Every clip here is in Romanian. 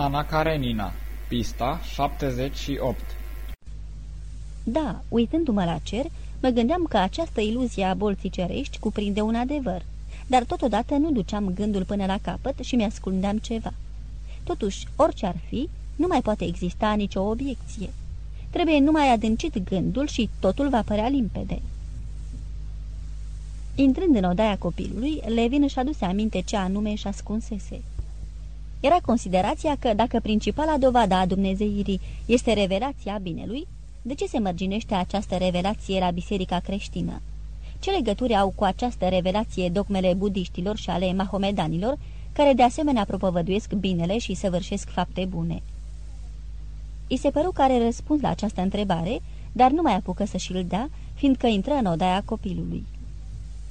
Ana Karenina Pista 78 Da, uitându-mă la cer, mă gândeam că această iluzie a bolții cerești cuprinde un adevăr, dar totodată nu duceam gândul până la capăt și mi-ascundeam ceva. Totuși, orice ar fi, nu mai poate exista nicio obiecție. Trebuie numai adâncit gândul și totul va părea limpede. Intrând în odaia copilului, Levin își aduse aminte ce anume își ascunsese. Era considerația că dacă principala dovadă a dumnezeirii este revelația binelui, de ce se mărginește această revelație la biserica creștină? Ce legături au cu această revelație dogmele budiștilor și ale mahomedanilor, care de asemenea propovăduiesc binele și săvârșesc fapte bune? I se păru că are răspuns la această întrebare, dar nu mai apucă să și-l dea, fiindcă intră în odaia copilului.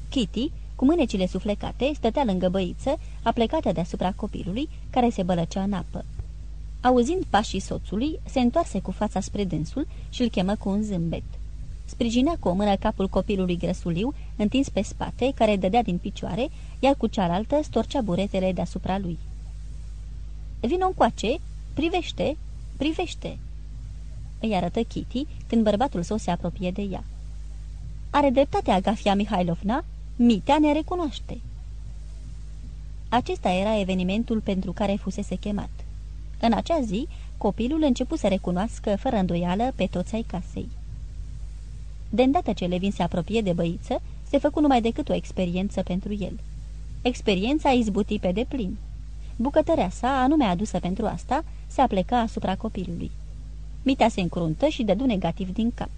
Kitty, cu mânecile suflecate, stătea lângă băiță, aplecată deasupra copilului, care se bălăcea în apă. Auzind pașii soțului, se întoarse cu fața spre dânsul și îl chemă cu un zâmbet. Sprijinea cu o mână capul copilului grăsuliu, întins pe spate, care dădea din picioare, iar cu cealaltă storcea buretele deasupra lui. Vino încoace, privește, privește!" îi arătă Kitty când bărbatul său se apropie de ea. Are dreptate Agafia Mihailovna, Mitea ne recunoaște." Acesta era evenimentul pentru care fusese chemat. În acea zi, copilul început să recunoască fără îndoială pe toți ai casei. De îndată ce Levin se apropie de băiță, se făcu numai decât o experiență pentru el. Experiența izbuti pe deplin. Bucătărea sa, anume adusă pentru asta, se apleca asupra copilului. Mitea se încruntă și dădu negativ din cap.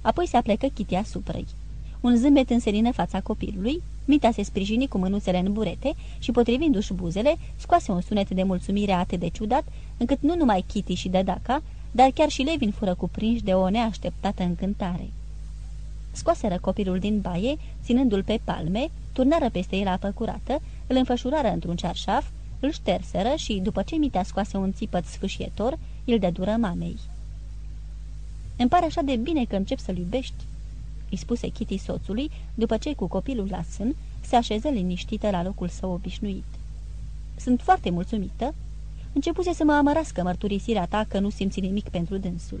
Apoi se aplecă chitia asupra ei. Un zâmbet însenină fața copilului, Mita se sprijini cu mânuțele în burete și, potrivindu-și buzele, scoase un sunet de mulțumire atât de ciudat, încât nu numai Kitty și Dadaca, dar chiar și Levin fură cuprinși de o neașteptată încântare. Scoaseră copilul din baie, ținându-l pe palme, turnară peste el apă curată, îl înfășurară într-un cearșaf, îl șterseră și, după ce Mita scoase un țipăt sfâșietor, îl dură mamei. Îmi pare așa de bine că încep să-l iubești," îi spuse Kitty soțului, după ce cu copilul la sân se așeză liniștită la locul său obișnuit. Sunt foarte mulțumită. Începuse să mă amărască mărturisirea ta că nu simți nimic pentru dânsul.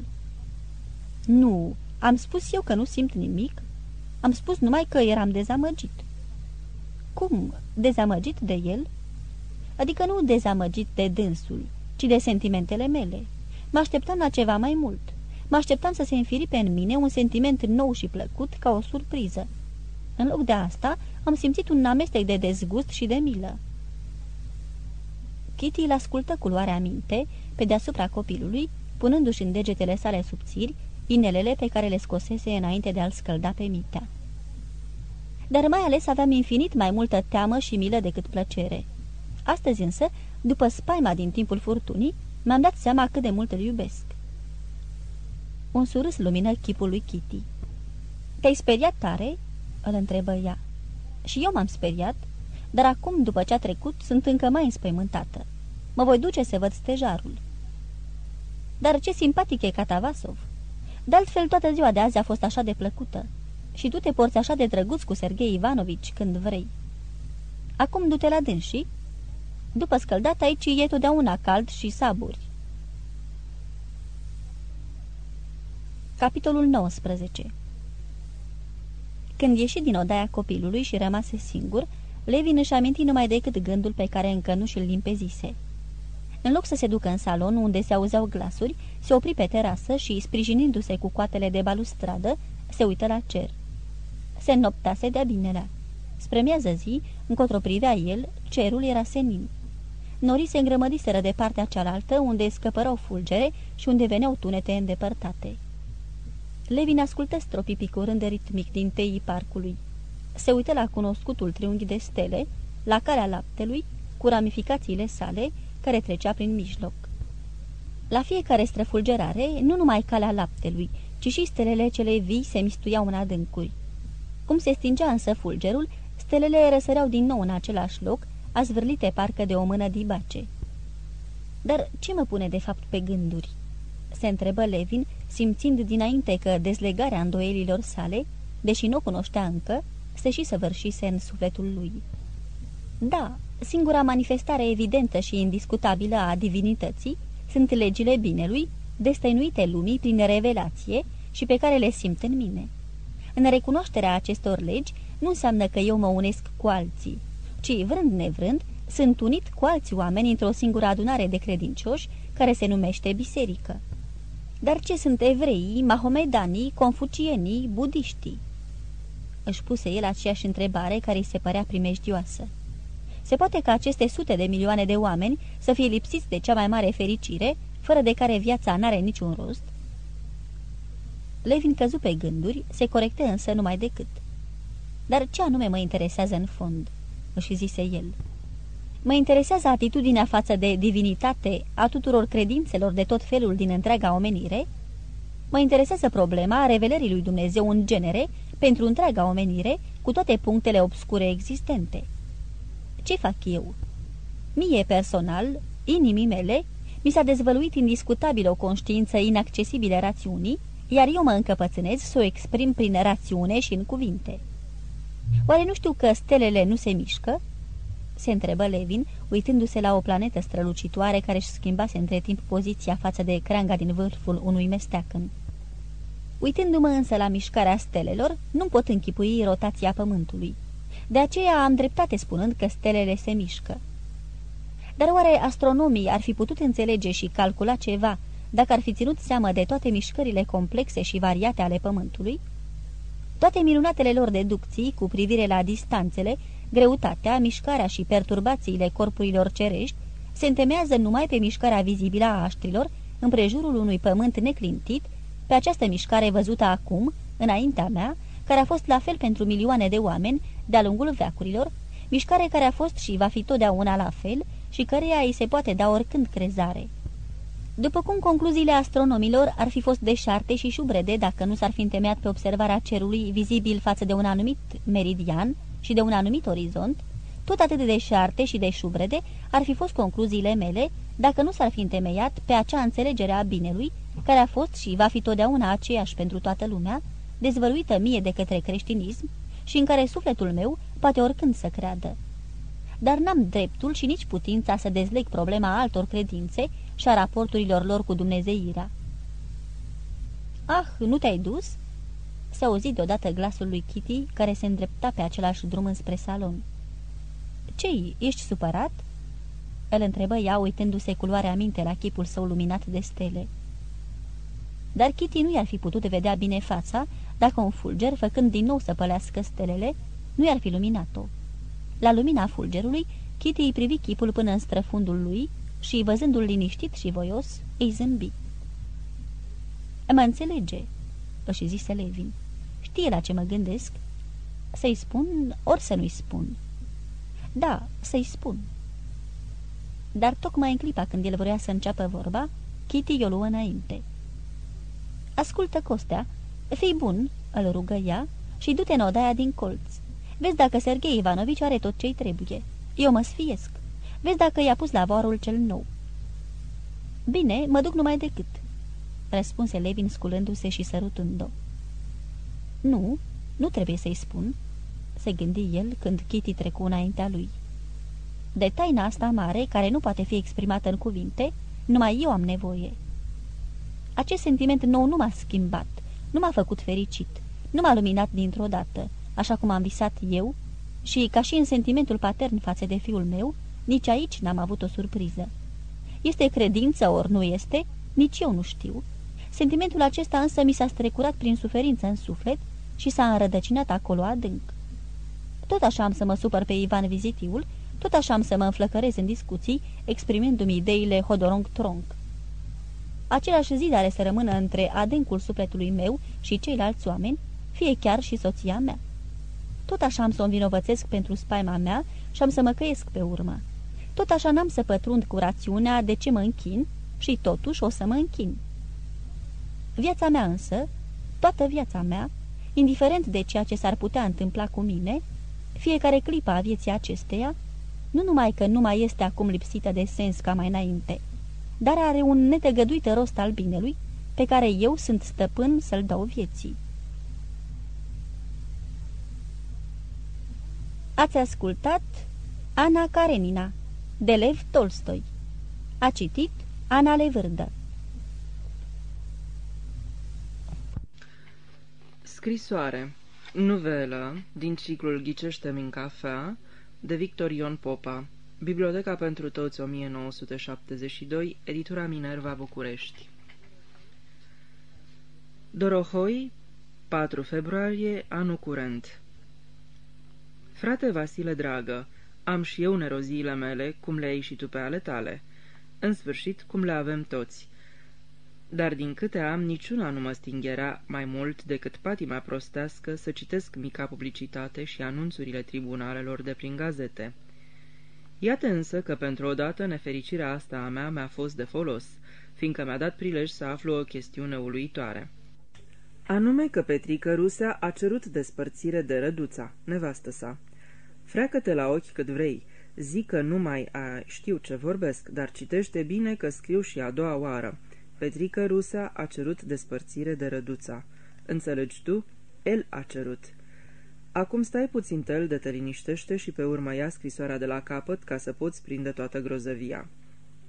Nu, am spus eu că nu simt nimic. Am spus numai că eram dezamăgit. Cum? Dezamăgit de el? Adică nu dezamăgit de dânsul, ci de sentimentele mele. Mă așteptam la ceva mai mult. Mă așteptam să se înfiripe în mine un sentiment nou și plăcut ca o surpriză. În loc de asta, am simțit un amestec de dezgust și de milă. Kitty îl ascultă cu luarea minte, pe deasupra copilului, punându-și în degetele sale subțiri inelele pe care le scosese înainte de a-l scălda pe mitea. Dar mai ales aveam infinit mai multă teamă și milă decât plăcere. Astăzi însă, după spaima din timpul furtunii, mi-am dat seama cât de mult îl iubesc. Un surâs lumină chipul lui Kitty. Te-ai speriat tare?" îl întrebă ea. Și eu m-am speriat, dar acum, după ce a trecut, sunt încă mai înspăimântată. Mă voi duce să văd stejarul." Dar ce simpatic e Catavasov! De altfel, toată ziua de azi a fost așa de plăcută. Și tu te porți așa de drăguț cu Sergei Ivanovici când vrei. Acum du-te la dânsii. După scăldat aici e totdeauna cald și saburi. Capitolul 19 Când ieși din odaia copilului și rămase singur, Levin își aminti numai decât gândul pe care încă nu și-l limpezise. În loc să se ducă în salon, unde se auzeau glasuri, se opri pe terasă și, sprijinindu-se cu coatele de balustradă, se uită la cer. Se înnoptase de-a binelea. Spre miază zi, încotro privea el, cerul era senin. Norii se îngrămădiseră de partea cealaltă, unde scăpărau fulgere și unde veneau tunete îndepărtate. Levin ascultă stropii picurând de ritmic din teii parcului. Se uită la cunoscutul triunghi de stele, la calea laptelui, cu ramificațiile sale, care trecea prin mijloc. La fiecare străfulgerare, nu numai calea laptelui, ci și stelele cele vii se mistuiau în adâncuri. Cum se stingea însă fulgerul, stelele răsăreau din nou în același loc, azvârlite parcă de o mână dibace. Dar ce mă pune de fapt pe gânduri?" Se întrebă Levin, simțind dinainte că dezlegarea îndoielilor sale, deși nu o cunoștea încă, se și săvârșise în sufletul lui. Da, Singura manifestare evidentă și indiscutabilă a divinității sunt legile binelui, destăinuite lumii prin revelație și pe care le simt în mine. În recunoașterea acestor legi nu înseamnă că eu mă unesc cu alții, ci, vrând nevrând, sunt unit cu alți oameni într-o singură adunare de credincioși care se numește biserică. Dar ce sunt evreii, mahomedanii, confucienii, budiștii? Își puse el aceeași întrebare care îi se părea primejdioasă. Se poate ca aceste sute de milioane de oameni să fie lipsiți de cea mai mare fericire, fără de care viața n-are niciun rost? Levin căzu pe gânduri, se corecte însă numai decât. Dar ce anume mă interesează în fond?" își zise el. Mă interesează atitudinea față de divinitate a tuturor credințelor de tot felul din întreaga omenire? Mă interesează problema revelării lui Dumnezeu în genere pentru întreaga omenire, cu toate punctele obscure existente. Ce fac eu? Mie personal, inimii mele, mi s-a dezvăluit indiscutabil o conștiință inaccesibilă rațiunii, iar eu mă încăpățânez să o exprim prin rațiune și în cuvinte. Oare nu știu că stelele nu se mișcă? Se întrebă Levin, uitându-se la o planetă strălucitoare care își schimbase între timp poziția față de creanga din vârful unui mesteacăn. Uitându-mă însă la mișcarea stelelor, nu pot închipui rotația pământului. De aceea am dreptate spunând că stelele se mișcă. Dar oare astronomii ar fi putut înțelege și calcula ceva dacă ar fi ținut seama de toate mișcările complexe și variate ale Pământului? Toate minunatele lor deducții cu privire la distanțele, greutatea, mișcarea și perturbațiile corpurilor cerești se întemeiază numai pe mișcarea vizibilă a aștrilor împrejurul unui pământ neclintit, pe această mișcare văzută acum, înaintea mea, care a fost la fel pentru milioane de oameni de-a lungul veacurilor, mișcare care a fost și va fi totdeauna la fel și căreia îi se poate da oricând crezare. După cum concluziile astronomilor ar fi fost deșarte și șubrede dacă nu s-ar fi întemeiat pe observarea cerului vizibil față de un anumit meridian și de un anumit orizont, tot atât de deșarte și de șubrede ar fi fost concluziile mele dacă nu s-ar fi întemeiat pe acea înțelegere a binelui, care a fost și va fi totdeauna aceeași pentru toată lumea, dezvăluită mie de către creștinism și în care sufletul meu poate oricând să creadă. Dar n-am dreptul și nici putința să dezleg problema altor credințe și a raporturilor lor cu Dumnezeirea. Ah, nu te-ai dus?" Se auzi deodată glasul lui Kitty, care se îndrepta pe același drum înspre salon. Ce-i, ești supărat?" Îl întrebă ea, uitându-se culoarea minte la chipul său luminat de stele. Dar Kitty nu i-ar fi putut vedea bine fața dacă un fulger, făcând din nou să pălească stelele, nu i-ar fi luminat-o. La lumina fulgerului, Kitty îi privi chipul până în străfundul lui și, văzându-l liniștit și voios, îi zâmbi. Mă înțelege," își zise Levin. Știe la ce mă gândesc. Să-i spun, ori să nu-i spun." Da, să-i spun." Dar tocmai în clipa când el vrea să înceapă vorba, Kitty i-o luă înainte. Ascultă, Costea, fii bun," îl rugă ea, și du-te în odaia din colț. Vezi dacă Sergei Ivanovici are tot ce-i trebuie. Eu mă sfiesc. Vezi dacă i-a pus la varul cel nou." Bine, mă duc numai decât," răspunse Levin sculându-se și sărutând-o. Nu, nu trebuie să-i spun," se gândi el când Kitty trecu înaintea lui. De taina asta mare, care nu poate fi exprimată în cuvinte, numai eu am nevoie." Acest sentiment nou nu m-a schimbat, nu m-a făcut fericit, nu m-a luminat dintr-o dată, așa cum am visat eu, și, ca și în sentimentul patern față de fiul meu, nici aici n-am avut o surpriză. Este credință ori nu este, nici eu nu știu. Sentimentul acesta însă mi s-a strecurat prin suferință în suflet și s-a înrădăcinat acolo adânc. Tot așa am să mă supăr pe Ivan Vizitiul, tot așa am să mă înflăcărez în discuții, exprimându-mi ideile hodorong-tronc. Același zid are să rămână între adâncul sufletului meu și ceilalți oameni, fie chiar și soția mea. Tot așa am să o învinovățesc pentru spaima mea și am să mă căiesc pe urmă. Tot așa n-am să pătrund cu rațiunea de ce mă închin și totuși o să mă închin. Viața mea însă, toată viața mea, indiferent de ceea ce s-ar putea întâmpla cu mine, fiecare clipă a vieții acesteia, nu numai că nu mai este acum lipsită de sens ca mai înainte, dar are un netăgăduit rost al binelui, pe care eu sunt stăpân să-l dau vieții. Ați ascultat Ana Karenina de Lev Tolstoi A citit Ana Levârdă Scrisoare Nuvelă din ciclul Ghicește min cafea de Victor Ion Popa Biblioteca pentru toți 1972 Editura Minerva București Dorohoi 4 februarie, anul curent Frate Vasile dragă, am și eu neroziile mele, cum le ai și tu pe ale tale. În sfârșit, cum le avem toți. Dar din câte am, niciuna nu mă stingera mai mult decât patima prostească să citesc mica publicitate și anunțurile tribunalelor de prin gazete. Iată însă că pentru o dată nefericirea asta a mea mi-a fost de folos, fiindcă mi-a dat prilej să aflu o chestiune uluitoare. Anume că Petrică Rusea a cerut despărțire de Răduța, nevastă sa. Freacă-te la ochi cât vrei, zic că nu mai a știu ce vorbesc, dar citește bine că scriu și a doua oară. Petrică Rusea a cerut despărțire de Răduța. Înțelegi tu? El a cerut. Acum stai puțin tel de te liniștește și pe urmă ia scrisoarea de la capăt ca să poți prinde toată grozăvia.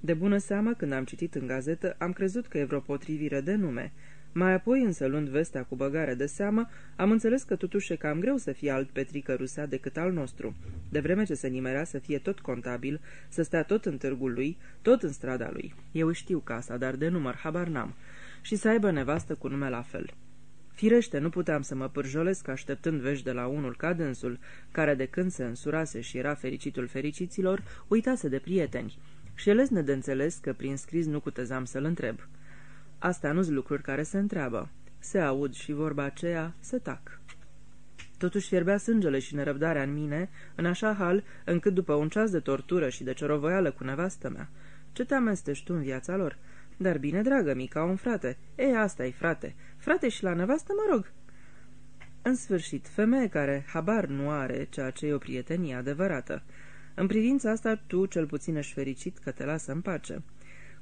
De bună seamă, când am citit în gazetă, am crezut că e vreo potrivire de nume, mai apoi, însă, luând vestea cu băgare de seamă, am înțeles că totuși e cam greu să fie alt Petrică Rusea decât al nostru, de vreme ce se nimerea să fie tot contabil, să stea tot în târgul lui, tot în strada lui. Eu știu casa, dar de număr habar n-am. Și să aibă nevastă cu nume la fel. Firește, nu puteam să mă pârjolesc așteptând vești de la unul ca dânsul, care de când se însurase și era fericitul fericiților, uitase de prieteni. Și elezne de înțeles că prin scris nu cutezam să-l întreb. Astea nu-s lucruri care se întreabă. Se aud și vorba aceea, se tac. Totuși fierbea sângele și nerăbdarea în mine, în așa hal, încât după un ceas de tortură și de ciorovăială cu nevastă mea, ce te amestești tu în viața lor? Dar bine, dragă, mica, un frate. E, asta e frate. Frate și la nevastă, mă rog. În sfârșit, femeie care habar nu are ceea ce e o prietenie adevărată. În privința asta, tu cel puțin ești fericit că te lasă în pace.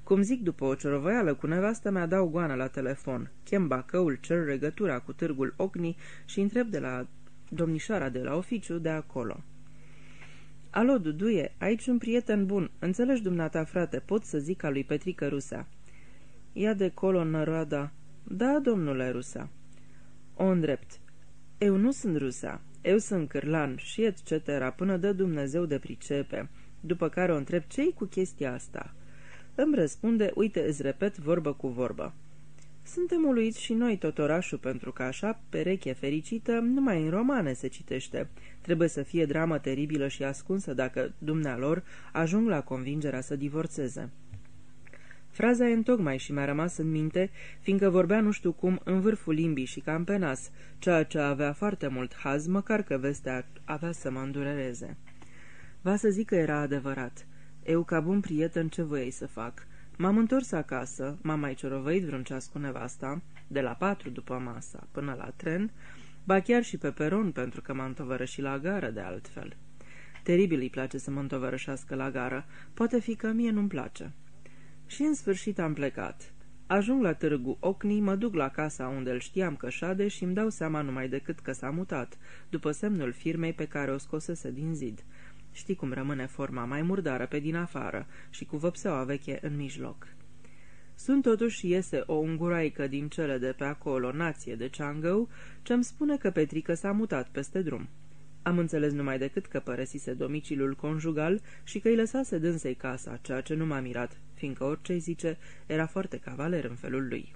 Cum zic după o ciorovăială cu nevastă mea, dau goană la telefon, chem bacăul, cer regătura cu târgul Ocni și întreb de la domnișoara de la oficiu de acolo. Alo, Duduie, aici un prieten bun. Înțelegi, dumneata, frate, pot să zic a lui Petrică Rusea. Ia de colo, năroada. Da, domnule Rusa. O îndrept. Eu nu sunt Rusa. Eu sunt cârlan și etc. până dă Dumnezeu de pricepe. După care o întreb ce cu chestia asta. Îmi răspunde, uite, îți repet vorbă cu vorbă. Suntem uluiți și noi tot orașul, pentru că așa, pereche fericită, numai în romane se citește. Trebuie să fie dramă teribilă și ascunsă dacă dumnealor ajung la convingerea să divorțeze. Fraza e întocmai și mi-a rămas în minte, fiindcă vorbea nu știu cum în vârful limbii și cam pe nas, ceea ce avea foarte mult haz, măcar că vestea avea să mă îndurereze. Va să zic că era adevărat. Eu, ca bun prieten, ce voiai să fac? M-am întors acasă, m-am mai ciorovăit vreun ceas cu nevasta, de la patru după masa până la tren, ba chiar și pe peron, pentru că m-am tovărășit la gară de altfel. Teribil îi place să mă întovărășească la gară, poate fi că mie nu-mi place. Și în sfârșit am plecat. Ajung la târgu Ocni, mă duc la casa unde îl știam că șade și îmi dau seama numai decât că s-a mutat, după semnul firmei pe care o scosese din zid. Știi cum rămâne forma mai murdară pe din afară și cu văpseaua veche în mijloc. Sunt totuși iese o unguraică din cele de pe acolo, nație de ceangău, ce-mi spune că Petrică s-a mutat peste drum. Am înțeles numai decât că părăsise domiciliul conjugal și că îi lăsase dânsei casa, ceea ce nu m-a mirat, fiindcă orice zice, era foarte cavaler în felul lui.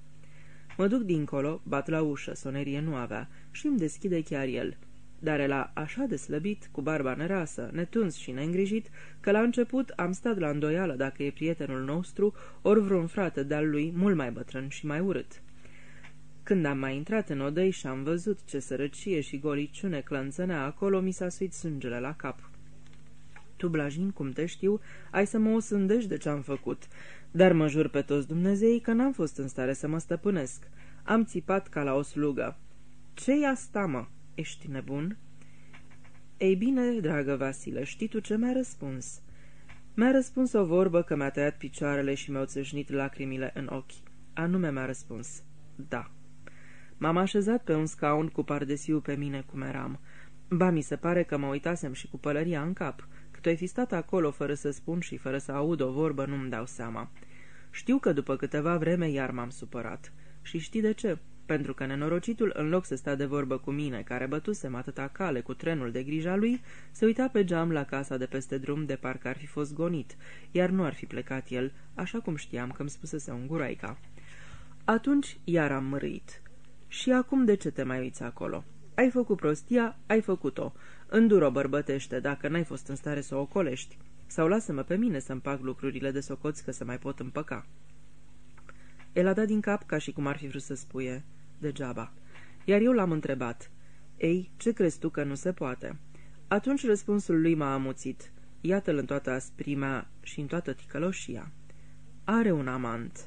Mă duc dincolo, bat la ușă, sonerie nu avea, și îmi deschide chiar el – dar era așa de slăbit, cu barba nerasă, netuns și neîngrijit, că la început am stat la îndoială dacă e prietenul nostru, ori vreun frate de-al lui mult mai bătrân și mai urât. Când am mai intrat în odăi și am văzut ce sărăcie și goliciune clănțănea acolo, mi s-a suit sângele la cap. Tu, Blajin, cum te știu, ai să mă osândești de ce-am făcut, dar mă jur pe toți Dumnezeii că n-am fost în stare să mă stăpânesc. Am țipat ca la o slugă. Ce-i asta, mă?" Ești nebun?" Ei bine, dragă Vasile, știi tu ce mi-a răspuns?" Mi-a răspuns o vorbă că mi-a tăiat picioarele și mi-au țâșnit lacrimile în ochi. Anume mi-a răspuns, da. M-am așezat pe un scaun cu pardesiu pe mine cum eram. Ba, mi se pare că mă uitasem și cu pălăria în cap, Cât ai fi stat acolo fără să spun și fără să aud o vorbă, nu-mi dau seama. Știu că după câteva vreme iar m-am supărat. Și știi de ce? Pentru că nenorocitul, în loc să stea de vorbă cu mine, care bătusem atâta cale cu trenul de grija lui, se uita pe geam la casa de peste drum de parcă ar fi fost gonit, iar nu ar fi plecat el, așa cum știam că îmi spusese un guraica. Atunci iar am mărit. Și acum de ce te mai uiți acolo? Ai făcut prostia, ai făcut-o. Îndură bărbătește, dacă n-ai fost în stare să o ocolești. Sau lasă-mă pe mine să împac lucrurile de socoți că se mai pot împăca. El a dat din cap ca și cum ar fi vrut să spuie degeaba. Iar eu l-am întrebat. Ei, ce crezi tu că nu se poate? Atunci răspunsul lui m-a amuțit. Iată-l în toată asprimea și în toată ticăloșia. Are un amant.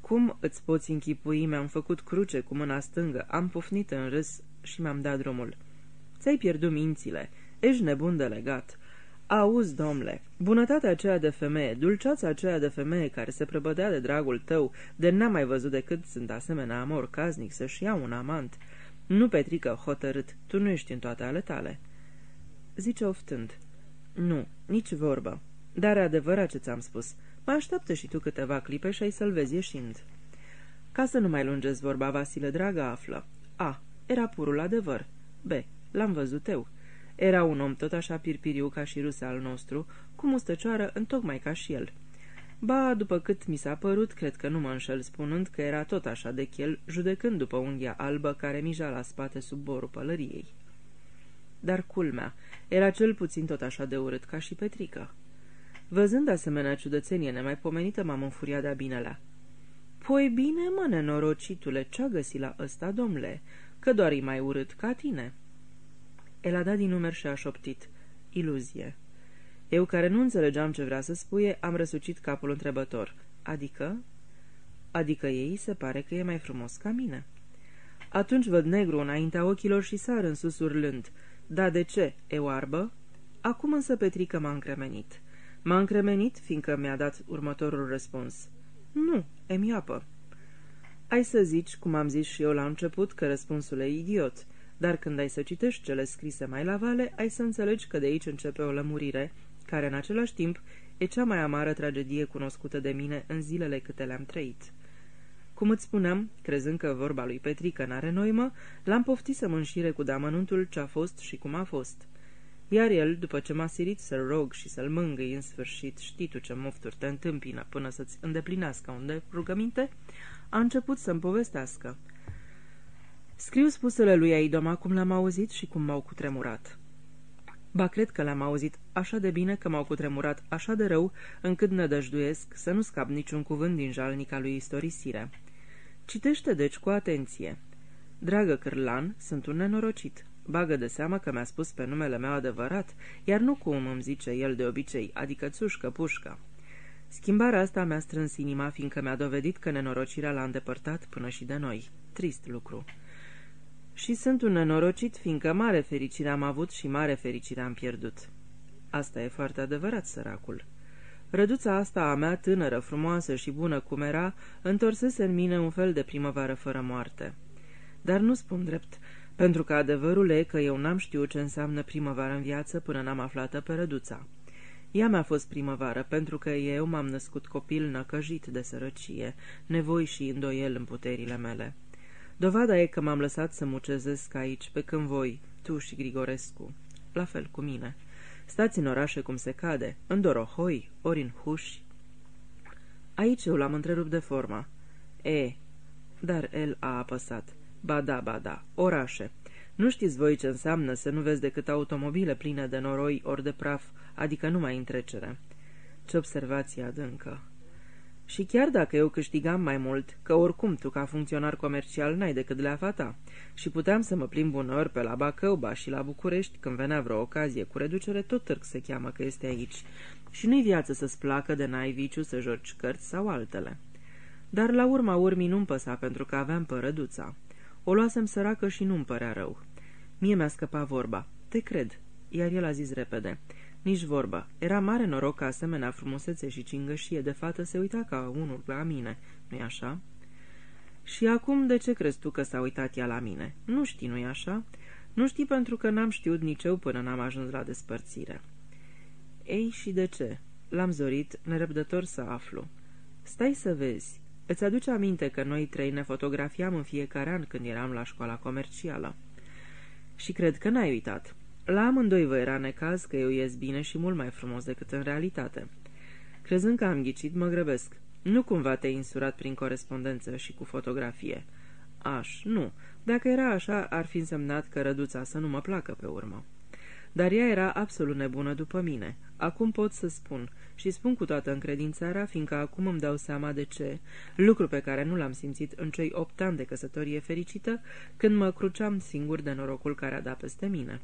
Cum îți poți închipui, mi-am făcut cruce cu mâna stângă, am pufnit în râs și mi-am dat drumul. Ți-ai pierdut mințile, ești nebun de legat. Auzi, domnule, bunătatea aceea de femeie, dulceața aceea de femeie care se prăbădea de dragul tău, de n-am mai văzut decât sunt asemenea amor casnic să-și ia un amant. Nu, Petrică, hotărât, tu nu ești în toate ale tale. Zice oftând. Nu, nici vorbă. Dar e adevărat ce ți-am spus. Mă așteaptă și tu câteva clipe și ai să-l vezi ieșind. Ca să nu mai lungezi vorba, Vasile, dragă, află. A. Era purul adevăr. B. L-am văzut eu. Era un om tot așa pirpiriu ca și ruse al nostru, cu mustăcioară întocmai ca și el. Ba, după cât mi s-a părut, cred că nu mă înșel spunând că era tot așa de chel, judecând după unghia albă care mija la spate sub borul pălăriei. Dar culmea, era cel puțin tot așa de urât ca și Petrică. Văzând asemenea ciudățenie nemaipomenită, m-am înfuriat de-a binelea. Păi bine, mă, nenorocitule, ce-a găsit la ăsta, domnule? Că doar e mai urât ca tine." El a dat din număr și a șoptit. Iluzie. Eu, care nu înțelegeam ce vrea să spuie, am răsucit capul întrebător. Adică? Adică ei se pare că e mai frumos ca mine. Atunci văd negru înaintea ochilor și sar în sus urlând. Da, de ce? E oarbă? Acum însă Petrică m-a încremenit. M-a încremenit, fiindcă mi-a dat următorul răspuns. Nu, e miapă. Ai să zici, cum am zis și eu la început, că răspunsul e idiot, dar când ai să citești cele scrise mai la vale, ai să înțelegi că de aici începe o lămurire, care în același timp e cea mai amară tragedie cunoscută de mine în zilele câte le-am trăit. Cum îți spuneam, crezând că vorba lui Petrică n-are noimă, l-am poftit să mă înșire cu damănuntul ce-a fost și cum a fost. Iar el, după ce m-a sirit să-l rog și să-l mângâi în sfârșit, știi tu ce mofturi te întâmpină până să-ți îndeplinească un de rugăminte, a început să-mi povestească. Scriu spusele lui Aidoma cum l-am auzit și cum m-au cutremurat. Ba, cred că l-am auzit așa de bine că m-au cutremurat așa de rău, încât nădăjduiesc să nu scap niciun cuvânt din jalnica lui istorisire. Citește deci cu atenție. Dragă Cârlan, sunt un nenorocit. Bagă de seamă că mi-a spus pe numele meu adevărat, iar nu cum îmi zice el de obicei, adică țușcă, pușcă. Schimbarea asta mi-a strâns inima, fiindcă mi-a dovedit că nenorocirea l-a îndepărtat până și de noi. Trist lucru. Și sunt un nenorocit, fiindcă mare fericire am avut și mare fericire am pierdut. Asta e foarte adevărat, săracul. Răduța asta a mea, tânără, frumoasă și bună cum era, întorsese în mine un fel de primăvară fără moarte. Dar nu spun drept, pentru că adevărul e că eu n-am știut ce înseamnă primăvară în viață până n-am aflat pe răduța. Ea mi-a fost primăvară, pentru că eu m-am născut copil năcăjit de sărăcie, nevoi și îndoiel în puterile mele. Dovada e că m-am lăsat să mucezesc aici, pe când voi, tu și Grigorescu. La fel cu mine. Stați în orașe cum se cade, în Dorohoi, ori în Huși. Aici eu l-am întrerupt de forma. E, dar el a apăsat. Ba da, ba da, orașe. Nu știți voi ce înseamnă să nu vezi decât automobile pline de noroi ori de praf, adică numai în trecere. Ce observație adâncă. Și chiar dacă eu câștigam mai mult, că oricum tu ca funcționar comercial n-ai decât leafa ta, și puteam să mă plimb uneori pe la Bacău, ba și la București, când venea vreo ocazie cu reducere, tot târg se cheamă că este aici. Și nu-i viață să-ți placă de n-ai viciu să joci cărți sau altele. Dar la urma urmii nu-mi păsa pentru că aveam părăduța. O luasem săracă și nu-mi părea rău. Mie mi-a scăpat vorba. Te cred. Iar el a zis repede. Nici vorba. Era mare noroc că asemenea frumusețe și cingășie de fată se uita ca unul la mine. nu-i așa? Și acum de ce crezi tu că s-a uitat ea la mine? Nu știi, nu-i așa? Nu știi pentru că n-am știut nici eu până n-am ajuns la despărțire. Ei, și de ce? L-am zorit, nerăbdător să aflu. Stai să vezi. Îți aduce aminte că noi trei ne fotografiam în fiecare an când eram la școala comercială. Și cred că n-ai uitat. La amândoi vă era necaz că eu ies bine și mult mai frumos decât în realitate. Crezând că am ghicit, mă grăbesc. Nu cumva te-ai insurat prin corespondență și cu fotografie. Aș, nu. Dacă era așa, ar fi însemnat că răduța să nu mă placă pe urmă. Dar ea era absolut nebună după mine. Acum pot să spun, și spun cu toată încredințarea, fiindcă acum îmi dau seama de ce, lucru pe care nu l-am simțit în cei opt ani de căsătorie fericită, când mă cruceam singur de norocul care a dat peste mine.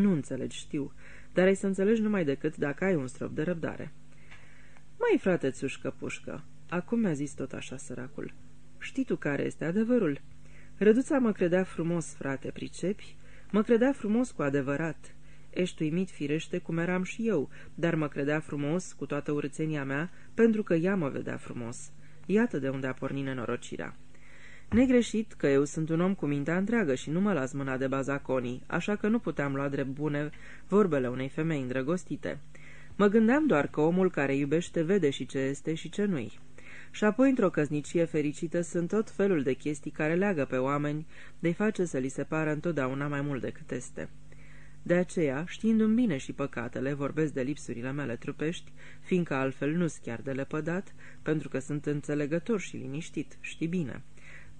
Nu înțelegi, știu, dar ai să înțelegi numai decât dacă ai un strop de răbdare. Mai frate țușcă pușcă, acum mi-a zis tot așa săracul. Știi tu care este adevărul? Răduța mă credea frumos, frate, pricepi? Mă credea frumos cu adevărat. Ești uimit firește cum eram și eu, dar mă credea frumos cu toată urățenia mea, pentru că ea mă vedea frumos. Iată de unde a pornit nenorocirea. Negreșit că eu sunt un om cu mintea întreagă și nu mă las mâna de bazaconii, așa că nu puteam lua drept bune vorbele unei femei îndrăgostite. Mă gândeam doar că omul care iubește vede și ce este și ce nu-i. Și apoi, într-o căznicie fericită, sunt tot felul de chestii care leagă pe oameni, de-i face să li se pară întotdeauna mai mult decât este. De aceea, știindu-mi bine și păcatele, vorbesc de lipsurile mele trupești, fiindcă altfel nu-s chiar de lepădat, pentru că sunt înțelegător și liniștit, știi bine.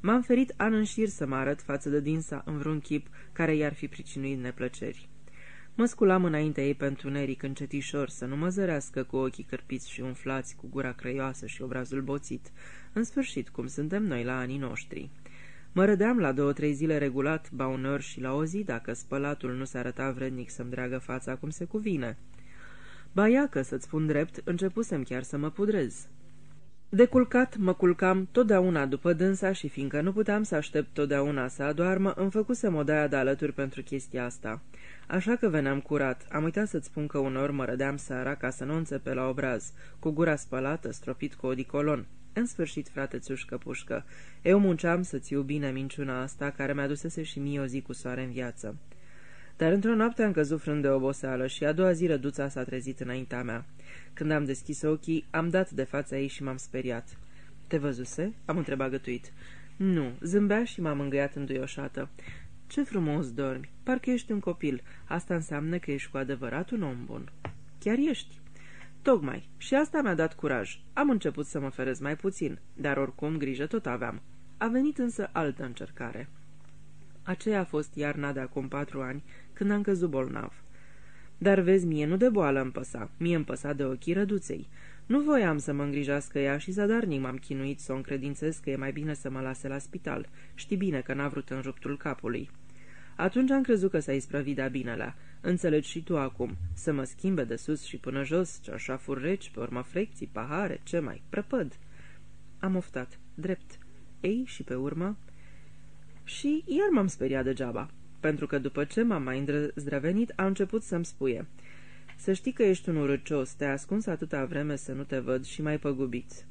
M-am ferit an în șir să mă arăt față de dinsa în vreun chip care i-ar fi pricinuit neplăceri. Mă sculam înaintea ei pentru neric încetișor, să nu mă zărească cu ochii cârpiți și umflați, cu gura creioasă și obrazul boțit, în sfârșit cum suntem noi la anii noștri. Mă rădeam la două-trei zile regulat, ba unor și la o zi, dacă spălatul nu se arăta vrednic să-mi dreagă fața cum se cuvine. Ba ia că, să-ți spun drept, începusem chiar să mă pudrez. De culcat mă culcam totdeauna după dânsa și fiindcă nu puteam să aștept totdeauna să adoarmă, îmi făcusem odaia de alături pentru chestia asta. Așa că veneam curat. Am uitat să-ți spun că unor mă rădeam seara ca să nu înțepe la obraz, cu gura spălată, stropit cu odicolon. În sfârșit, frate țușcă pușcă, eu munceam să-ți iu bine minciuna asta care mi-adusese și mie o zi cu soare în viață. Dar într-o noapte am căzut frânt de oboseală și a doua zi răduța s-a trezit înaintea mea. Când am deschis ochii, am dat de fața ei și m-am speriat. Te văzuse?" am întrebat gătuit. Nu, zâmbea și m-am îngăiat înduioșată. Ce frumos dormi, parcă ești un copil. Asta înseamnă că ești cu adevărat un om bun." Chiar ești." Tocmai, și asta mi-a dat curaj. Am început să mă ferez mai puțin, dar oricum grijă tot aveam. A venit însă altă încercare. Aceea a fost iarna de acum patru ani, când am căzut bolnav. Dar vezi, mie nu de boală îmi păsa, mie îmi păsa de ochii răduței. Nu voiam să mă îngrijească ea și zadarnic m-am chinuit să o încredințez că e mai bine să mă lase la spital. Știi bine că n-a vrut în ruptul capului. Atunci am crezut că s-a isprăvit de binelea. Înțelegi și tu acum, să mă schimbe de sus și până jos, așa reci, pe urma frecții, pahare, ce mai, prăpăd. Am oftat, drept. Ei, și pe urmă... Și iar m-am speriat degeaba, pentru că după ce m-am mai zdrăvenit, a început să-mi spuie. Să știi că ești un urăcios, te-ai ascuns atâta vreme să nu te văd și mai păgubiți.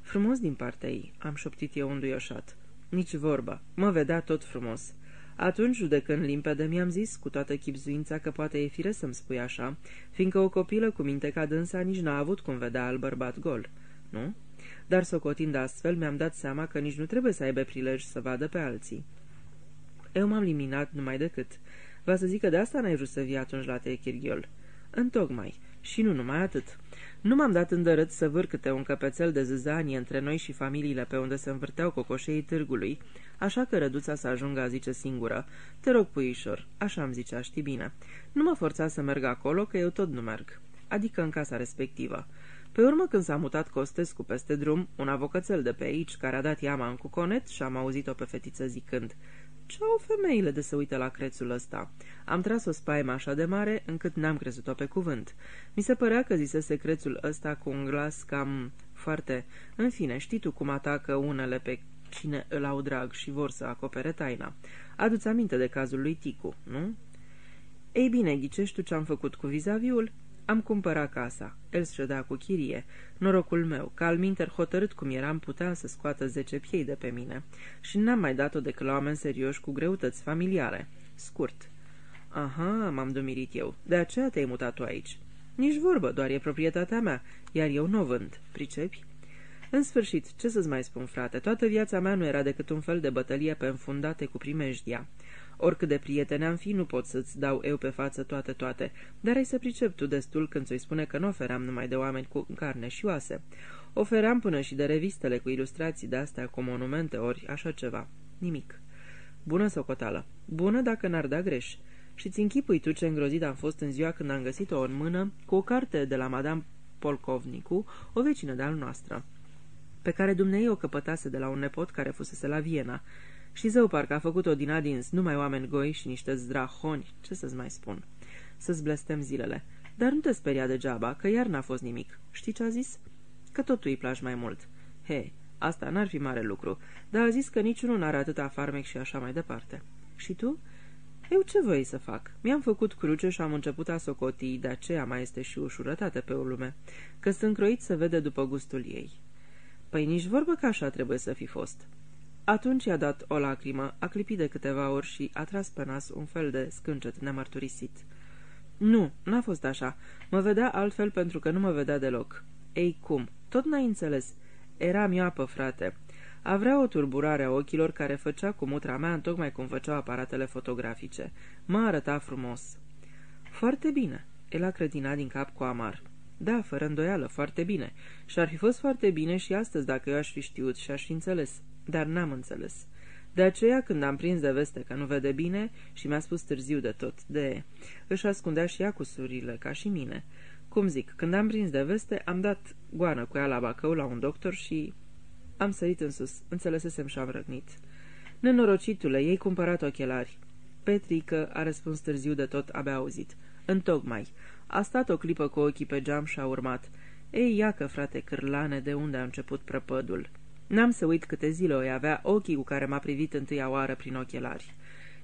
Frumos din partea ei, am șoptit eu înduioșat. Nici vorba, mă vedea tot frumos. Atunci, judecând limpede, mi-am zis cu toată chipzuința că poate e fire să-mi spui așa, fiindcă o copilă cu minte ca dânsa nici n-a avut cum vedea al bărbat gol, nu? Dar socotind astfel, mi-am dat seama că nici nu trebuie să aibă prilej să vadă pe alții. Eu m-am liminat numai decât. Va să zic că de asta n-ai vrut să vii atunci la Techirghiol. Întocmai. Și nu numai atât. Nu m-am dat îndărât să vâr câte un căpețel de zâzanie între noi și familiile pe unde se învârteau cocoșeii târgului, așa că răduța să ajungă a zice singură, Te rog, puișor, așa am zicea, știi bine. Nu mă forța să merg acolo, că eu tot nu merg. Adică în casa respectivă. Pe urmă, când s-a mutat Costescu peste drum, un avocățel de pe aici, care a dat iama în cuconet și am auzit-o pe fetiță zicând ce au femeile de să uite la crețul ăsta? Am tras o spaimă așa de mare, încât n-am crezut-o pe cuvânt. Mi se părea că zisese crețul ăsta cu un glas cam foarte... În fine, știi tu cum atacă unele pe cine îl au drag și vor să acopere taina. Adu-ți aminte de cazul lui Ticu, nu? Ei bine, ghicești tu ce-am făcut cu vizaviul? Am cumpărat casa. El ședea cu chirie. Norocul meu, că alminter hotărât cum eram, putea să scoată zece piei de pe mine. Și n-am mai dat-o decât la oameni serioși cu greutăți familiare. Scurt. Aha, m-am dumirit eu. De aceea te-ai mutat tu aici. Nici vorbă, doar e proprietatea mea, iar eu nu o vând. Pricepi? În sfârșit, ce să-ți mai spun, frate, toată viața mea nu era decât un fel de bătălie pe înfundate cu primejdia. Oricât de prietene am fi, nu pot să-ți dau eu pe față toate-toate, dar ai să pricep tu destul când ți-o spune că nu oferam numai de oameni cu carne și oase. Ofeream până și de revistele cu ilustrații de-astea cu monumente ori așa ceva. Nimic. Bună socotală. Bună dacă n-ar da greș. Și-ți închipui tu ce îngrozit am fost în ziua când am găsit-o în mână cu o carte de la Madame Polcovnicu, o vecină de-al noastră, pe care Dumnezeu o căpătase de la un nepot care fusese la Viena. Și zău parcă a făcut-o din adins, numai oameni goi și niște zdrahoni, ce să-ți mai spun. Să-ți blestem zilele. Dar nu te speria degeaba, că iar n-a fost nimic. Știi ce a zis? Că tot tu îi placi mai mult. He, asta n-ar fi mare lucru, dar a zis că niciunul n-are atâta farmec și așa mai departe. Și tu? Eu ce voi să fac? Mi-am făcut cruce și am început a socotii, de aceea mai este și ușurătate pe o lume, că sunt croit să vede după gustul ei. Păi nici vorbă că așa trebuie să fi fost. Atunci i-a dat o lacrimă, a clipit de câteva ori și a tras pe nas un fel de scâncet nemărturisit. Nu, n-a fost așa. Mă vedea altfel pentru că nu mă vedea deloc. Ei, cum? Tot n-ai înțeles. Era mioapă, frate. Avea o turburare a ochilor care făcea cu mutra mea tocmai cum făceau aparatele fotografice. Mă arăta frumos. Foarte bine. El a crătinat din cap cu amar. Da, fără îndoială, foarte bine. Și ar fi fost foarte bine și astăzi dacă eu aș fi știut și aș fi înțeles. Dar n-am înțeles. De aceea, când am prins de veste că nu vede bine și mi-a spus târziu de tot, de... Își ascundea și ea cu surile, ca și mine. Cum zic, când am prins de veste, am dat goană cu ea la Bacău la un doctor și... Am sărit în sus, înțelesesem și am răgnit. Nenorocitule, ei cumpărat ochelari. Petrică a răspuns târziu de tot, abia auzit. Întocmai. A stat o clipă cu ochii pe geam și a urmat. Ei, iacă, frate cârlane, de unde a început prăpădul. N-am să uit câte zile o avea ochii cu care m-a privit întâia oară prin ochelari.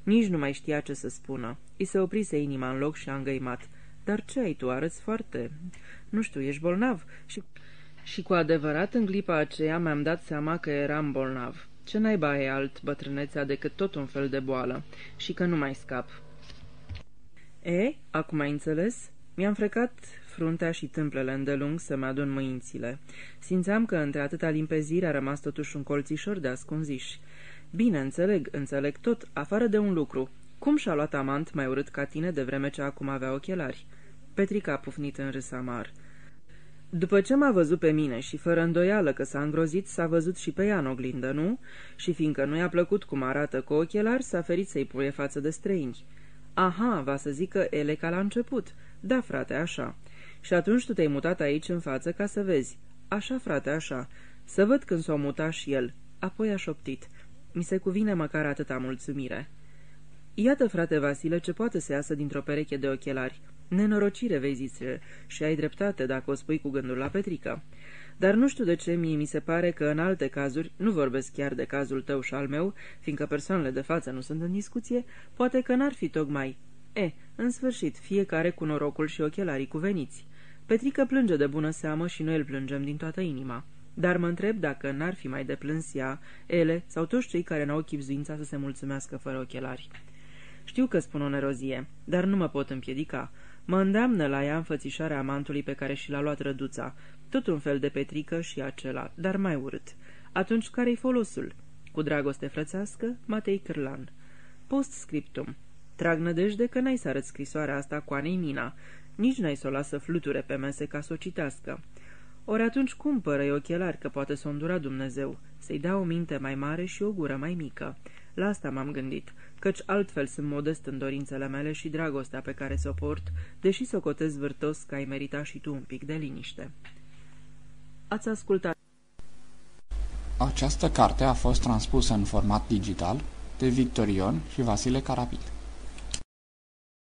Nici nu mai știa ce să spună. I se oprise inima în loc și a îngăimat. Dar ce ai tu? Arăți foarte... Nu știu, ești bolnav? Și, și cu adevărat, în clipa aceea mi-am dat seama că eram bolnav. Ce naiba e alt bătrânețea decât tot un fel de boală și că nu mai scap. E, acum ai înțeles? Mi-am frecat fruntea și tâmplele îndelung să-mi adun mâințile. Simțeam că între atâta limpezire a rămas totuși un colțișor de ascunziși. Bine, înțeleg, înțeleg tot, afară de un lucru. Cum și-a luat amant mai urât ca tine de vreme ce acum avea ochelari? Petrica a pufnit în râs amar. După ce m-a văzut pe mine și fără îndoială că s-a îngrozit, s-a văzut și pe ea în oglindă, nu? Și fiindcă nu i-a plăcut cum arată cu ochelari, s-a ferit să-i puie față de străini. Aha, va să zică ele ca la început. Da, frate, așa. Și atunci tu te-ai mutat aici în față ca să vezi. Așa, frate, așa. Să văd când s-o muta și el. Apoi a șoptit. Mi se cuvine măcar atâta mulțumire. Iată, frate Vasile, ce poate să iasă dintr-o pereche de ochelari. Nenorocire, vei zice, și ai dreptate dacă o spui cu gândul la Petrică. Dar nu știu de ce mie mi se pare că în alte cazuri, nu vorbesc chiar de cazul tău și al meu, fiindcă persoanele de față nu sunt în discuție, poate că n-ar fi tocmai. E, în sfârșit, fiecare cu norocul și ochelarii cuveniți. Petrică plânge de bună seamă și noi îl plângem din toată inima. Dar mă întreb dacă n-ar fi mai de plâns ea, ele sau toți cei care n-au chipzuința să se mulțumească fără ochelari. Știu că spun o nerozie, dar nu mă pot împiedica. Mă îndeamnă la ea înfățișarea amantului pe care și l-a luat răduța, tot un fel de petrică și acela, dar mai urât. Atunci care-i folosul? Cu dragoste frățească, Matei Cârlan. Post scriptum. Trag nădejde că n-ai să arăt scrisoarea asta cu Anei Mina, nici n-ai să o lasă fluture pe mese ca să o citească. Ori atunci cumpără-i ochelari că poate să o îndura Dumnezeu, să-i dea o minte mai mare și o gură mai mică. La asta m-am gândit, căci altfel sunt modest în dorințele mele și dragostea pe care să o port, deși să o cotez vârtos că ai merita și tu un pic de liniște. Ați ascultat. Această carte a fost transpusă în format digital de Victorion și Vasile Carapit.